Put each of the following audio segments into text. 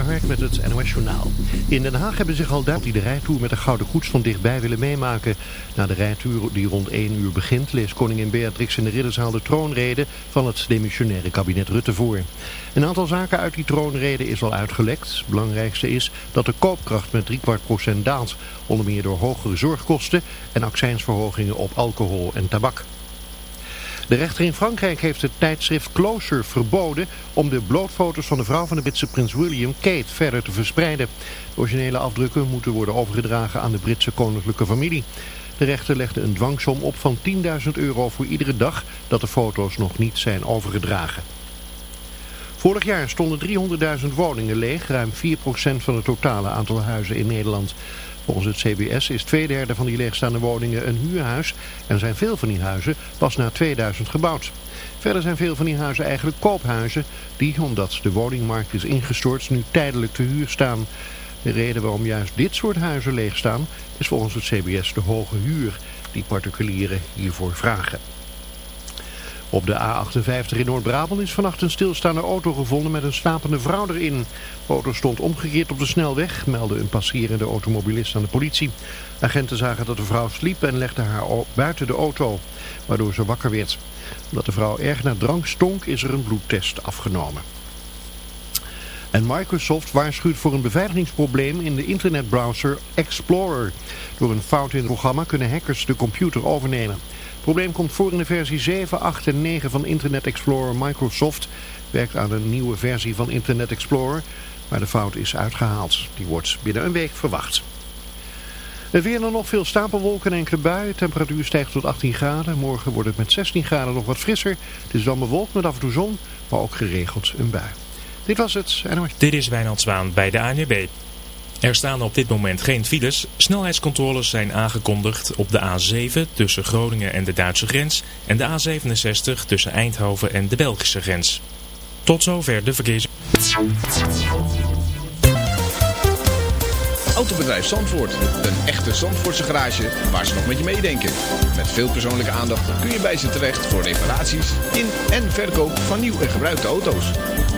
Hart met het NOS Journaal. In Den Haag hebben zich al duidelijk die de rijtour met de Gouden Koets van dichtbij willen meemaken. Na de rijtour die rond 1 uur begint leest koningin Beatrix in de ridderzaal de troonrede van het demissionaire kabinet Rutte voor. Een aantal zaken uit die troonrede is al uitgelekt. Belangrijkste is dat de koopkracht met driekwart procent daalt. Onder meer door hogere zorgkosten en accijnsverhogingen op alcohol en tabak. De rechter in Frankrijk heeft het tijdschrift Closer verboden om de blootfoto's van de vrouw van de Britse prins William, Kate, verder te verspreiden. De originele afdrukken moeten worden overgedragen aan de Britse koninklijke familie. De rechter legde een dwangsom op van 10.000 euro voor iedere dag dat de foto's nog niet zijn overgedragen. Vorig jaar stonden 300.000 woningen leeg, ruim 4% van het totale aantal huizen in Nederland. Volgens het CBS is twee derde van die leegstaande woningen een huurhuis en zijn veel van die huizen pas na 2000 gebouwd. Verder zijn veel van die huizen eigenlijk koophuizen die, omdat de woningmarkt is ingestort, nu tijdelijk te huur staan. De reden waarom juist dit soort huizen leeg staan is volgens het CBS de hoge huur die particulieren hiervoor vragen. Op de A58 in Noord-Brabant is vannacht een stilstaande auto gevonden met een slapende vrouw erin. De auto stond omgekeerd op de snelweg, meldde een passerende automobilist aan de politie. Agenten zagen dat de vrouw sliep en legden haar buiten de auto, waardoor ze wakker werd. Omdat de vrouw erg naar drank stonk is er een bloedtest afgenomen. En Microsoft waarschuwt voor een beveiligingsprobleem in de internetbrowser Explorer. Door een fout in het programma kunnen hackers de computer overnemen. Probleem komt voor in de versie 7, 8 en 9 van Internet Explorer. Microsoft werkt aan een nieuwe versie van Internet Explorer, maar de fout is uitgehaald. Die wordt binnen een week verwacht. Het weer nog veel stapelwolken en enkele buien. Temperatuur stijgt tot 18 graden. Morgen wordt het met 16 graden nog wat frisser. Het is dan bewolkt met af en toe zon, maar ook geregeld een bui. Dit was het. Dit is Wijnand Zwaan bij de ANWB. Er staan op dit moment geen files. Snelheidscontroles zijn aangekondigd op de A7 tussen Groningen en de Duitse grens en de A67 tussen Eindhoven en de Belgische grens. Tot zover de verkeers... Autobedrijf Zandvoort. Een echte Zandvoortse garage waar ze nog met je meedenken. Met veel persoonlijke aandacht kun je bij ze terecht voor reparaties in en verkoop van nieuw en gebruikte auto's.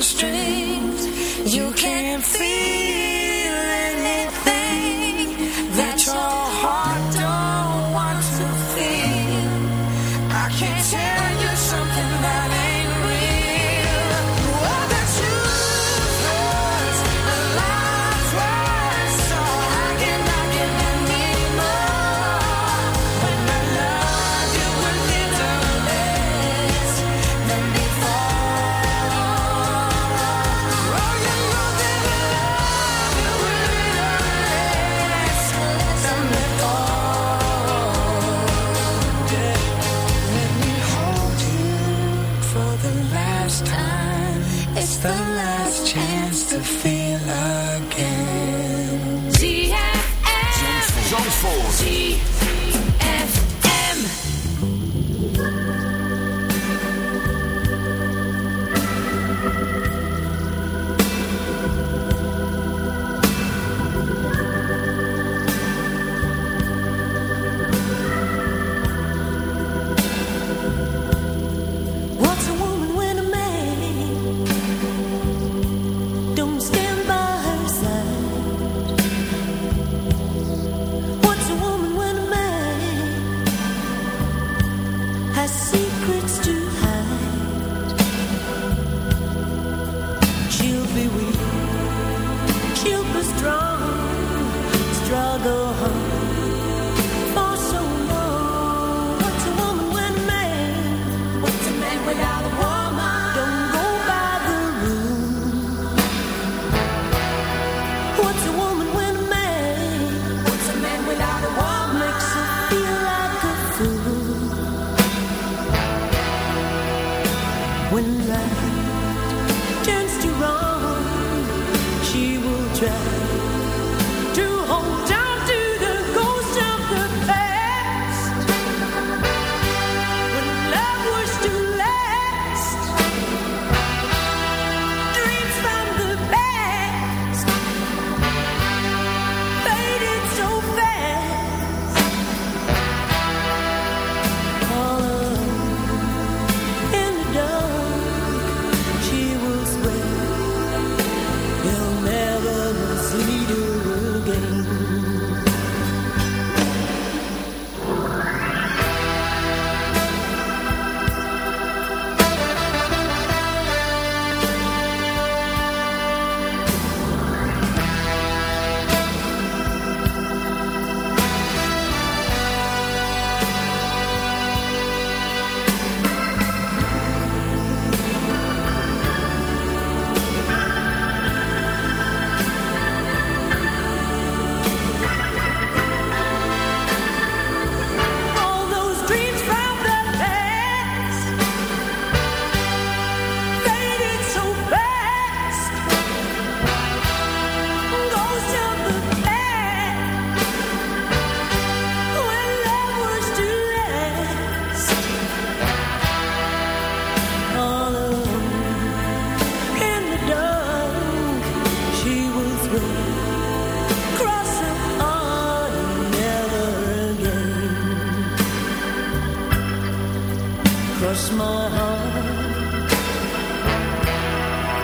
Strange.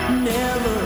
Never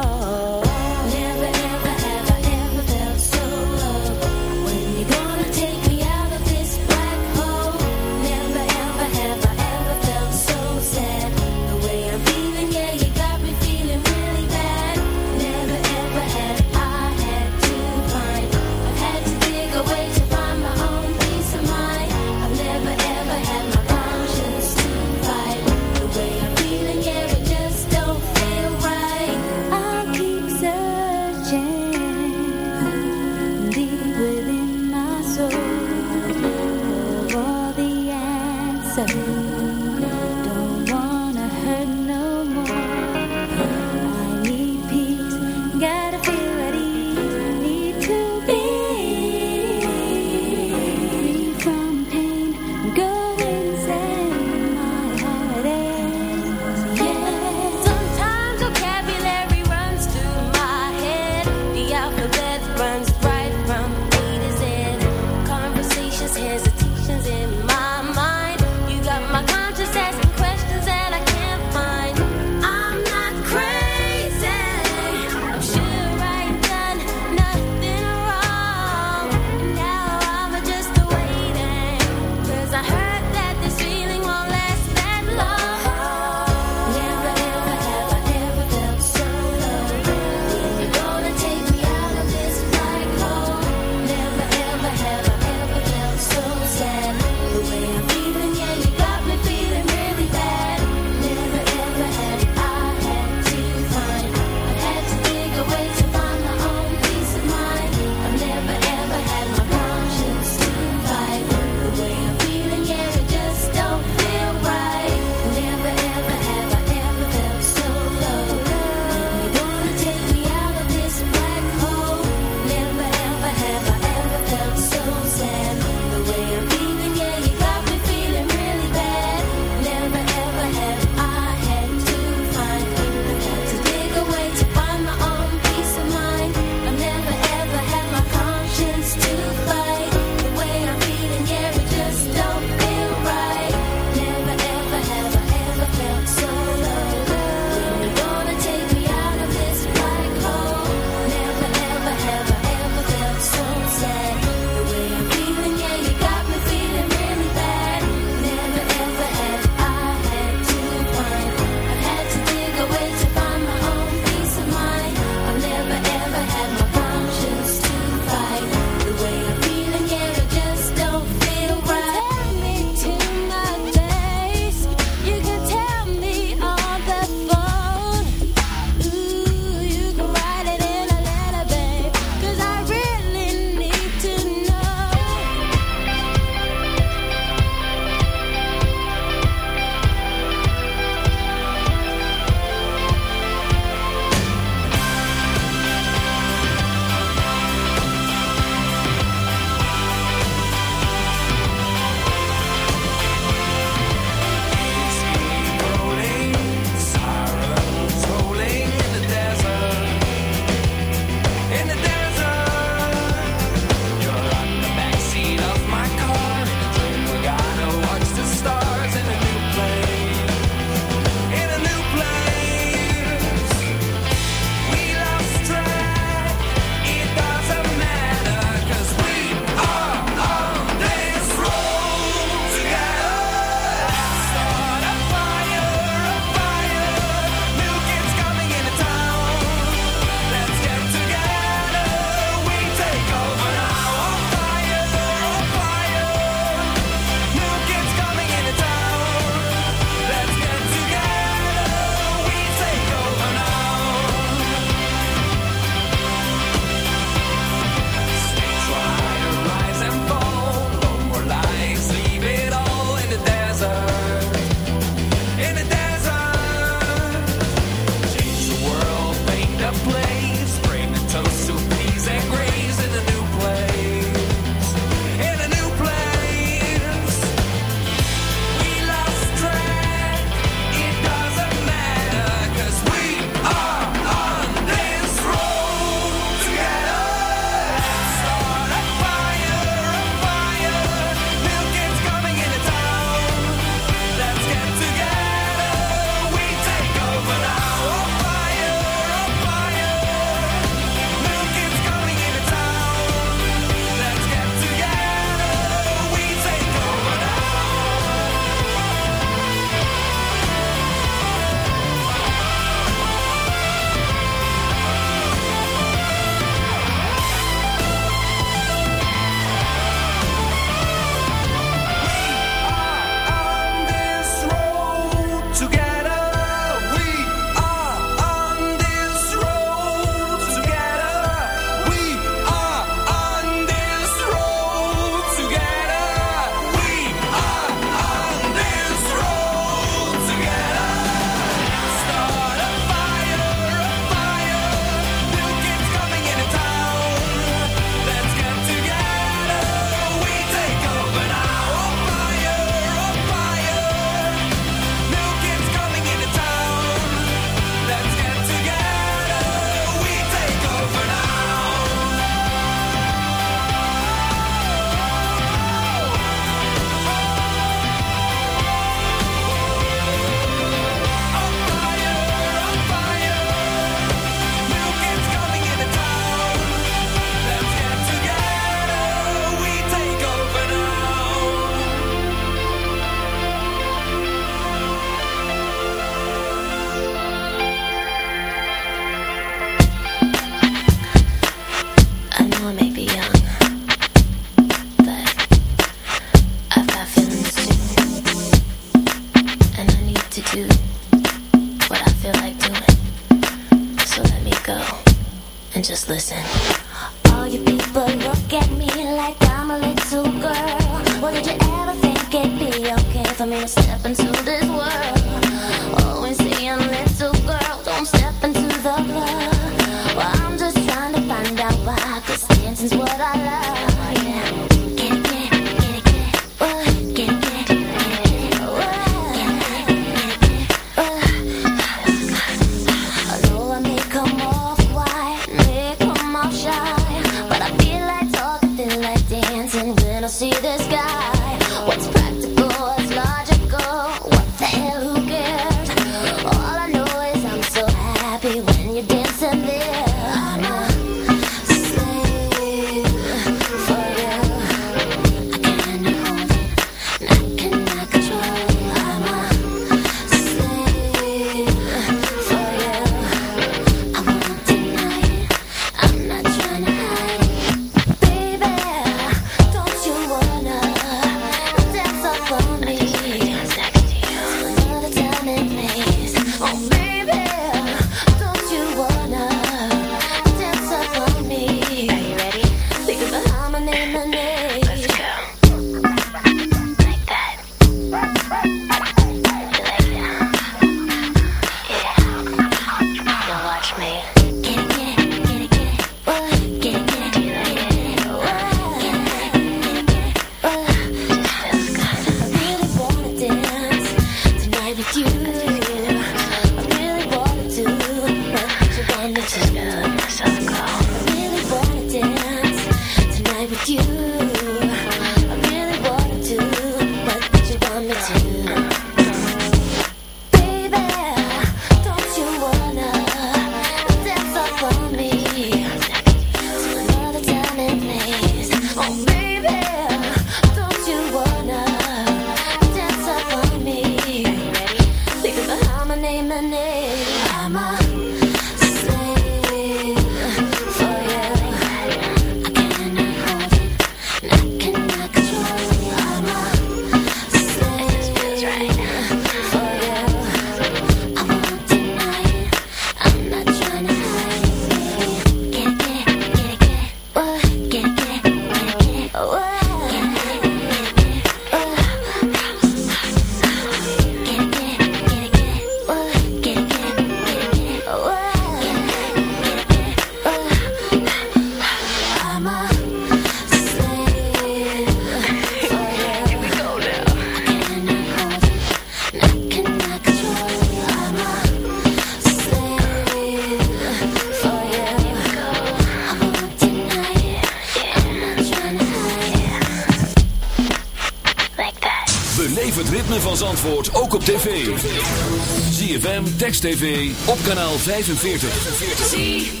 Race TV op kanaal 45. 45.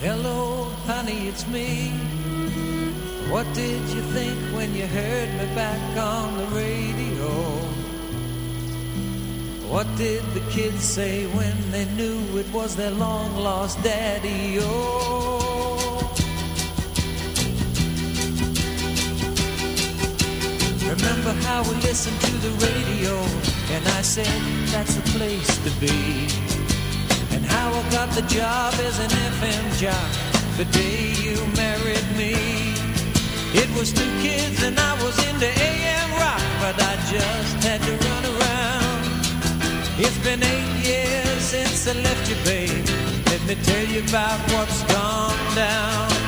Hello, honey, it's me. What did you think when you heard me back on the radio? What did the kids say when they knew it was their long-lost daddy? Oh. I would listen to the radio, and I said that's the place to be. And how I got the job as an FM job the day you married me. It was two kids and I was into AM rock, but I just had to run around. It's been eight years since I left you, babe. Let me tell you about what's gone down.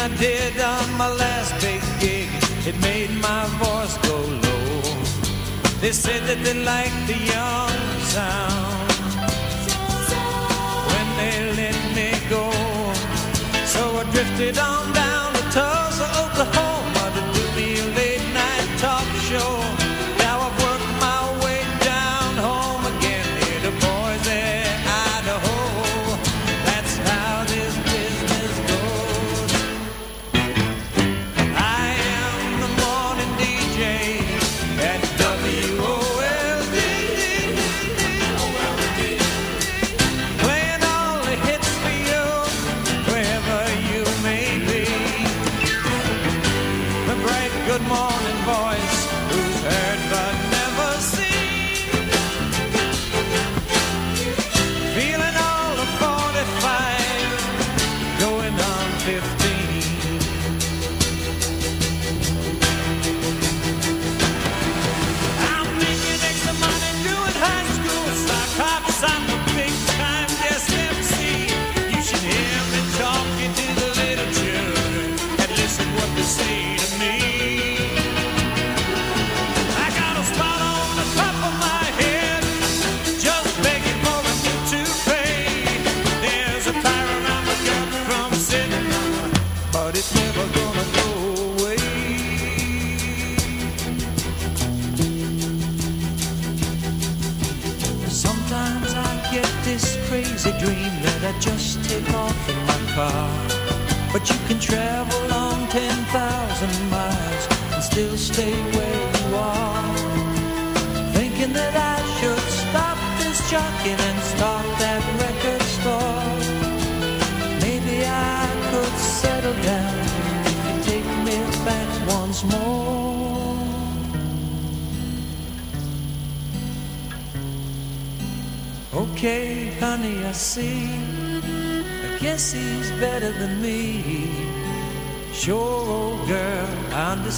I did on my last big gig It made my voice go low. They said that they liked the young sound. When they let me go So I drifted on down to Tulsa, Oklahoma.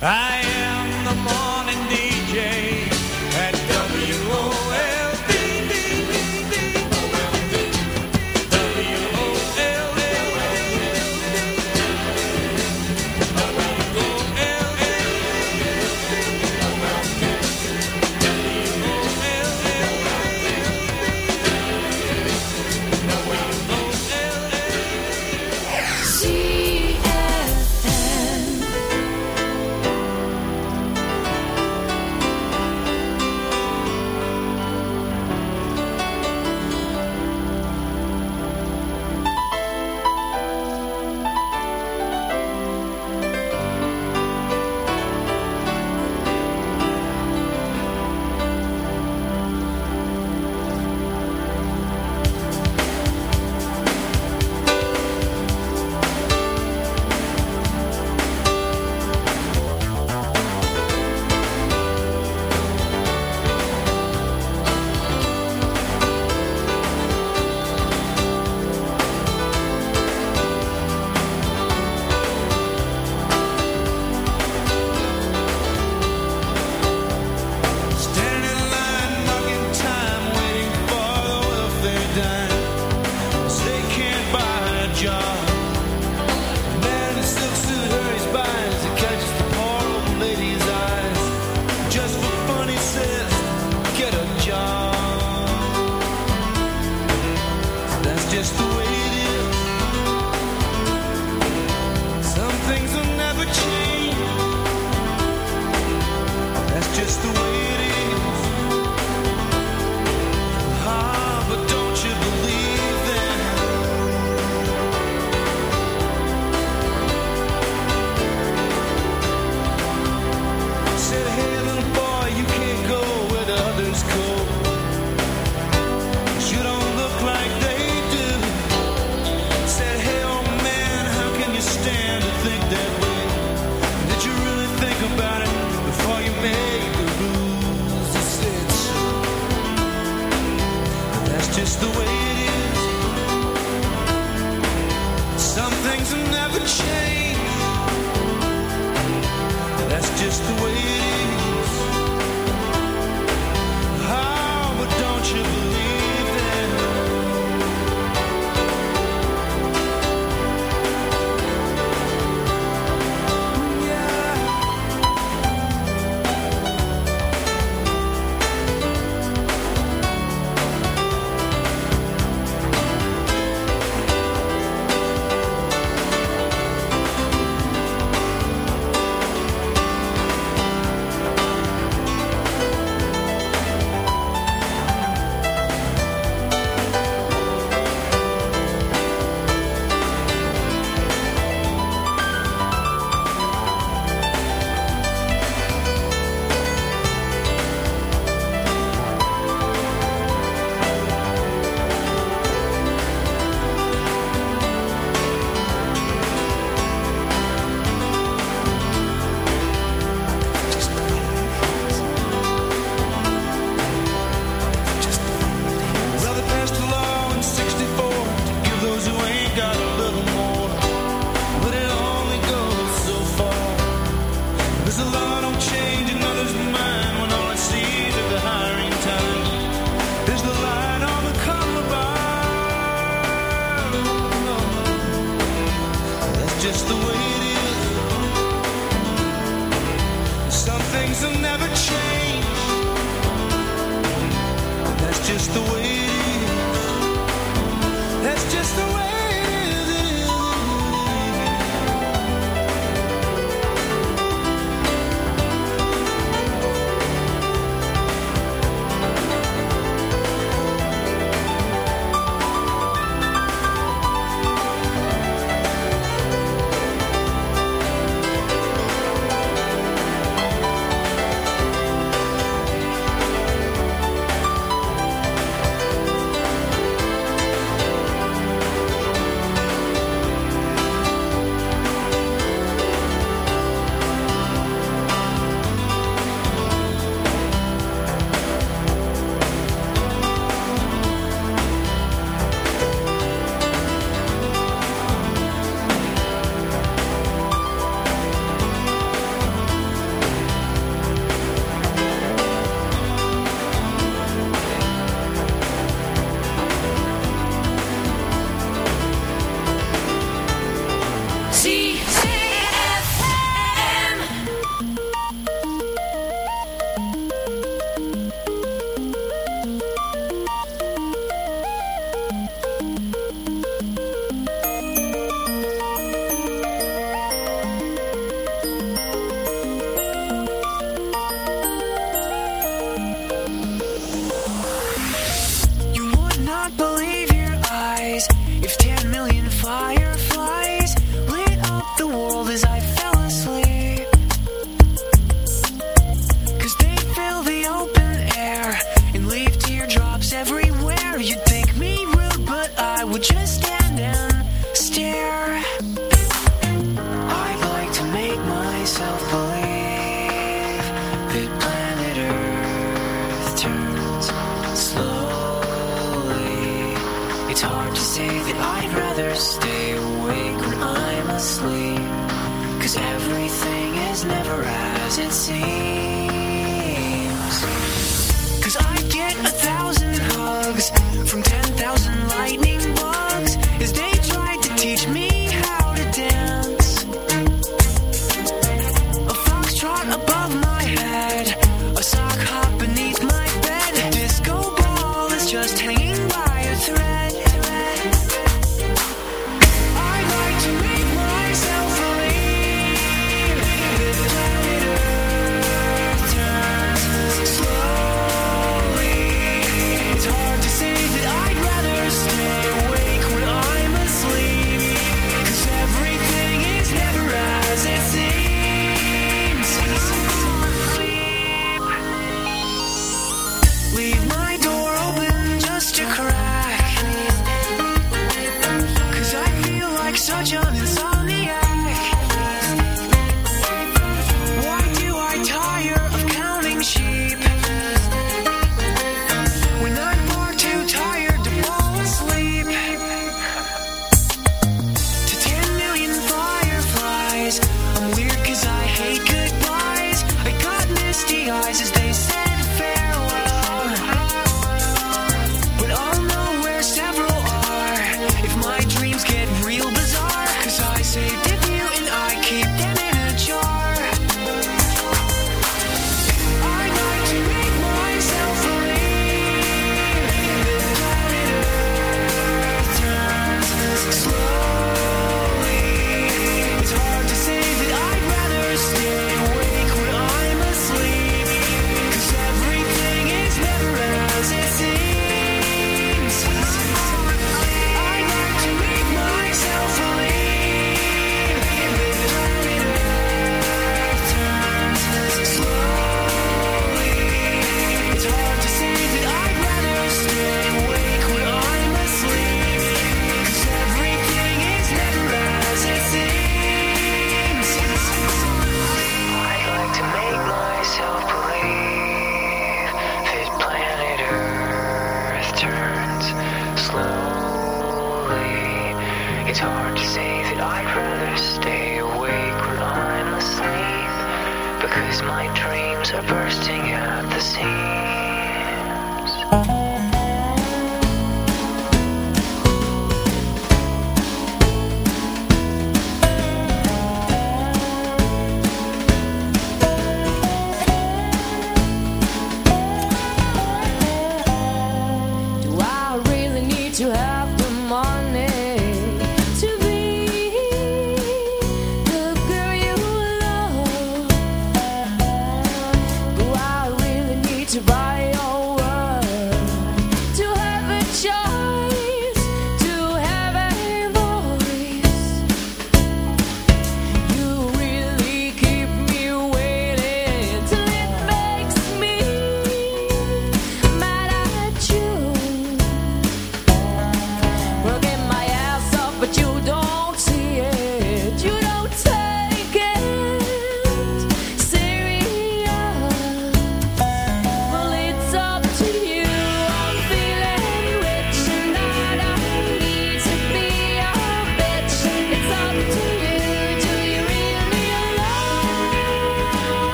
I